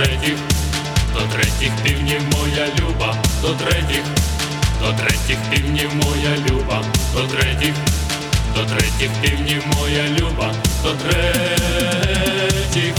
третіх, до третіх півнів моя люба, до третіх, до третіх півнів моя люба, до третіх, до третіх півнів моя люба, до третіх.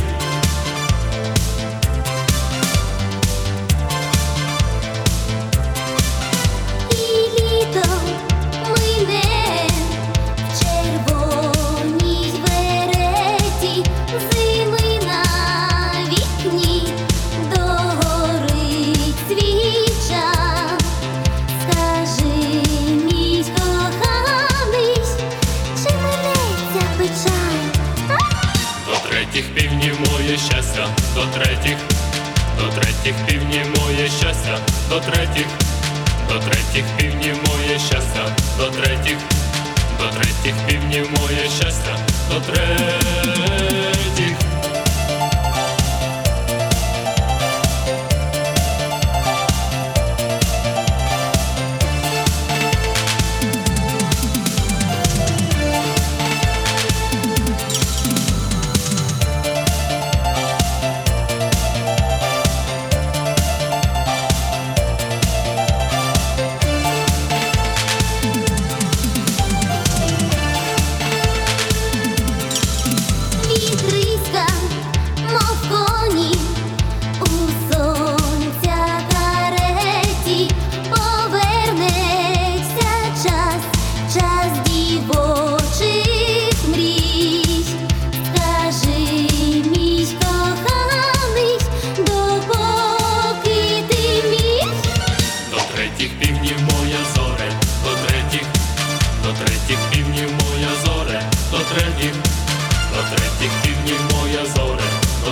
Щастя, до третіх, до третіх півні моє щастя, до третіх, до третіх півні моє щастя, до третіх, до третіх півні моє щастя, до третіх.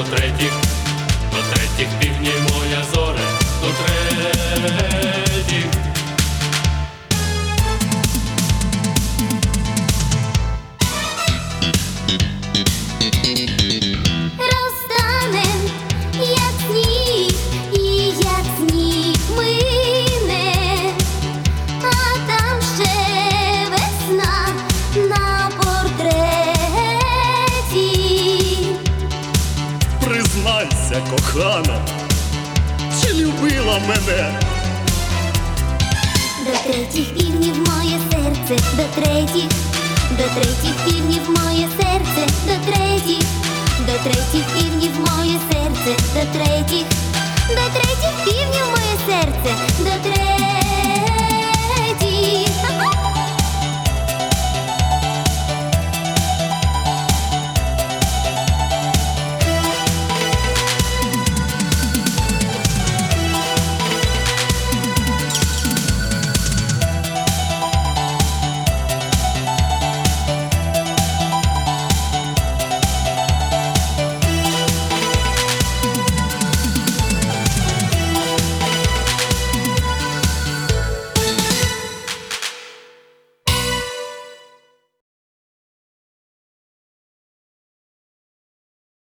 Зоре, до Признайся, кохана, чи любила мене? До третіх півнів моє серце, до третіх, до третіх півнів моє серце, до третіх, до третіх півнів моє серце, до третіх, до третіх півнів моє.